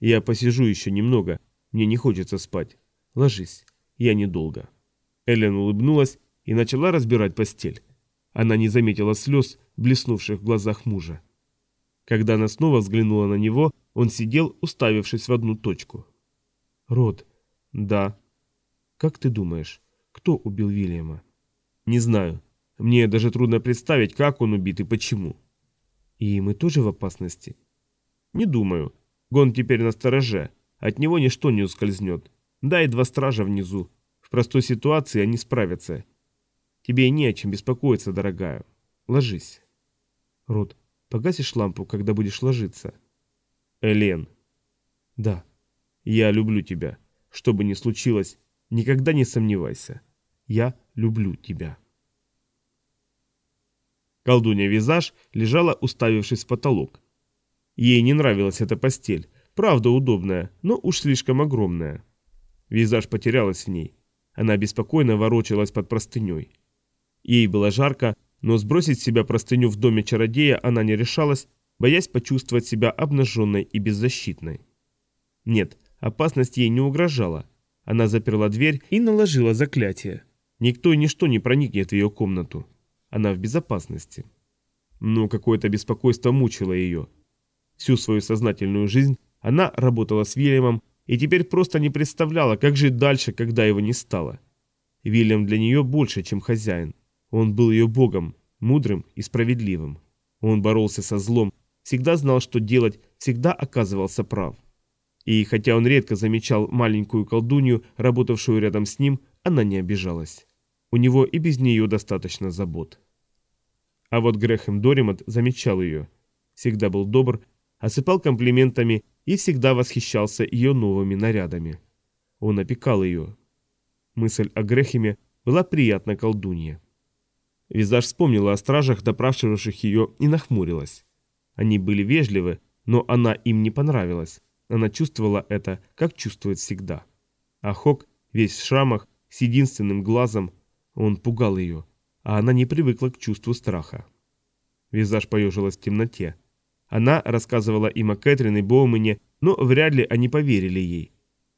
Я посижу еще немного, мне не хочется спать. Ложись, я недолго». Эллен улыбнулась и начала разбирать постель. Она не заметила слез, блеснувших в глазах мужа. Когда она снова взглянула на него, он сидел, уставившись в одну точку. «Род, да. Как ты думаешь, кто убил Вильяма?» «Не знаю. Мне даже трудно представить, как он убит и почему». «И мы тоже в опасности?» «Не думаю. Гон теперь на стороже. От него ничто не ускользнет. Да и два стража внизу. В простой ситуации они справятся. Тебе не о чем беспокоиться, дорогая. Ложись». «Род, погасишь лампу, когда будешь ложиться?» «Элен». «Да». «Я люблю тебя. Что бы ни случилось, никогда не сомневайся. Я люблю тебя». Колдунья-визаж лежала, уставившись в потолок. Ей не нравилась эта постель. Правда удобная, но уж слишком огромная. Визаж потерялась в ней. Она беспокойно ворочалась под простыней. Ей было жарко, но сбросить с себя простыню в доме чародея она не решалась, боясь почувствовать себя обнаженной и беззащитной. Нет, опасность ей не угрожала. Она заперла дверь и наложила заклятие. Никто и ничто не проникнет в ее комнату. Она в безопасности. Но какое-то беспокойство мучило ее. Всю свою сознательную жизнь она работала с Вильямом и теперь просто не представляла, как жить дальше, когда его не стало. Вильям для нее больше, чем хозяин. Он был ее богом, мудрым и справедливым. Он боролся со злом, всегда знал, что делать, всегда оказывался прав. И хотя он редко замечал маленькую колдунью, работавшую рядом с ним, она не обижалась. У него и без нее достаточно забот. А вот Грэхэм Доримот замечал ее. Всегда был добр, осыпал комплиментами и всегда восхищался ее новыми нарядами. Он опекал ее. Мысль о Грехеме была приятна колдунье. Визаж вспомнила о стражах, допрашивавших ее, и нахмурилась. Они были вежливы, но она им не понравилась. Она чувствовала это, как чувствует всегда. А Хок, весь в шрамах, с единственным глазом, он пугал ее, а она не привыкла к чувству страха. Визаж поежилась в темноте. Она рассказывала им о Кэтрин и Боумене, но вряд ли они поверили ей.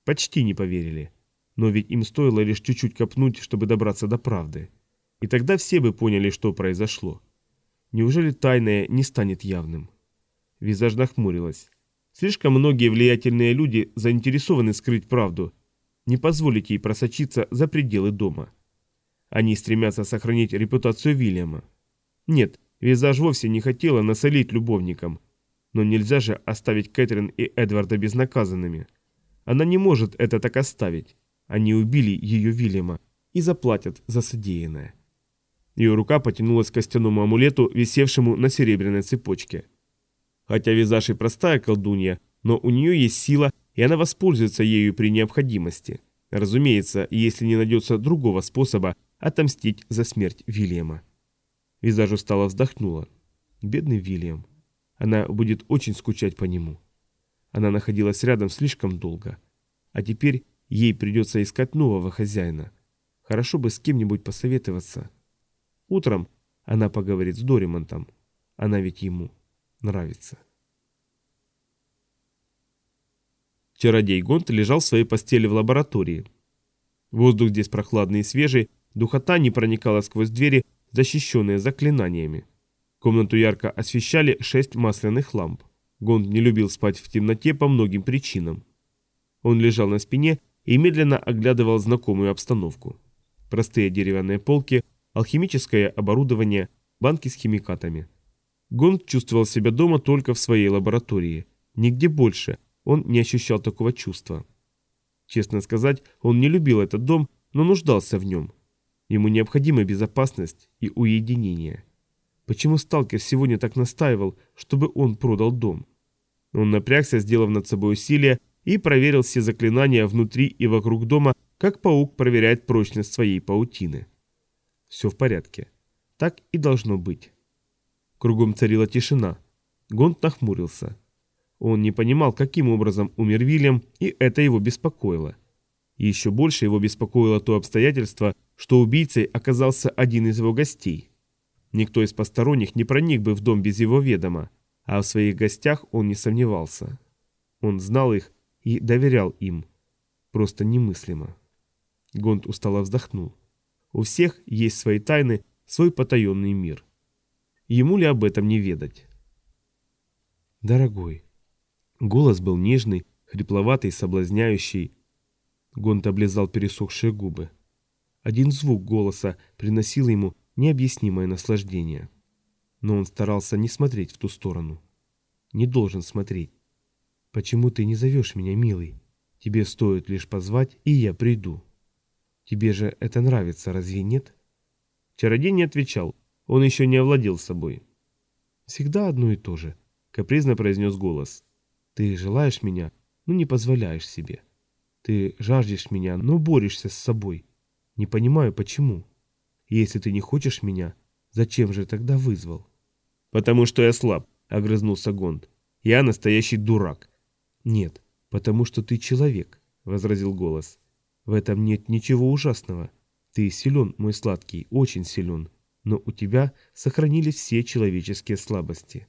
Почти не поверили. Но ведь им стоило лишь чуть-чуть копнуть, чтобы добраться до правды. И тогда все бы поняли, что произошло. Неужели тайное не станет явным? Визаж нахмурилась. Слишком многие влиятельные люди заинтересованы скрыть правду, не позволить ей просочиться за пределы дома. Они стремятся сохранить репутацию Вильяма. Нет, Визаж вовсе не хотела насолить любовникам. Но нельзя же оставить Кэтрин и Эдварда безнаказанными. Она не может это так оставить. Они убили ее Вильяма и заплатят за содеянное. Ее рука потянулась к костяному амулету, висевшему на серебряной цепочке. Хотя Визаж и простая колдунья, но у нее есть сила, и она воспользуется ею при необходимости. Разумеется, если не найдется другого способа отомстить за смерть Вильяма. Визаж устало вздохнула. Бедный Вильям. Она будет очень скучать по нему. Она находилась рядом слишком долго. А теперь ей придется искать нового хозяина. Хорошо бы с кем-нибудь посоветоваться. Утром она поговорит с Доримонтом. Она ведь ему нравится. Чародей Гонт лежал в своей постели в лаборатории. Воздух здесь прохладный и свежий, духота не проникала сквозь двери, защищенные заклинаниями. Комнату ярко освещали шесть масляных ламп. Гонд не любил спать в темноте по многим причинам. Он лежал на спине и медленно оглядывал знакомую обстановку. Простые деревянные полки, алхимическое оборудование, банки с химикатами. Гонд чувствовал себя дома только в своей лаборатории. Нигде больше он не ощущал такого чувства. Честно сказать, он не любил этот дом, но нуждался в нем. Ему необходима безопасность и уединение. Почему сталкер сегодня так настаивал, чтобы он продал дом? Он напрягся, сделав над собой усилие, и проверил все заклинания внутри и вокруг дома, как паук проверяет прочность своей паутины. Все в порядке. Так и должно быть. Кругом царила тишина. Гонт нахмурился. Он не понимал, каким образом умер Вильям, и это его беспокоило. Еще больше его беспокоило то обстоятельство, что убийцей оказался один из его гостей. Никто из посторонних не проник бы в дом без его ведома, а в своих гостях он не сомневался. Он знал их и доверял им. Просто немыслимо. Гонд устало вздохнул. У всех есть свои тайны, свой потаенный мир. Ему ли об этом не ведать? «Дорогой». Голос был нежный, хрипловатый, соблазняющий. Гонт облизал пересохшие губы. Один звук голоса приносил ему необъяснимое наслаждение. Но он старался не смотреть в ту сторону. Не должен смотреть. «Почему ты не зовешь меня, милый? Тебе стоит лишь позвать, и я приду. Тебе же это нравится, разве нет?» Чародей не отвечал. Он еще не овладел собой. «Всегда одно и то же», — капризно произнес голос. «Ты желаешь меня, но не позволяешь себе. Ты жаждешь меня, но борешься с собой. Не понимаю, почему. Если ты не хочешь меня, зачем же тогда вызвал?» «Потому что я слаб», — огрызнулся Гонд. «Я настоящий дурак». «Нет, потому что ты человек», — возразил голос. «В этом нет ничего ужасного. Ты силен, мой сладкий, очень силен, но у тебя сохранились все человеческие слабости».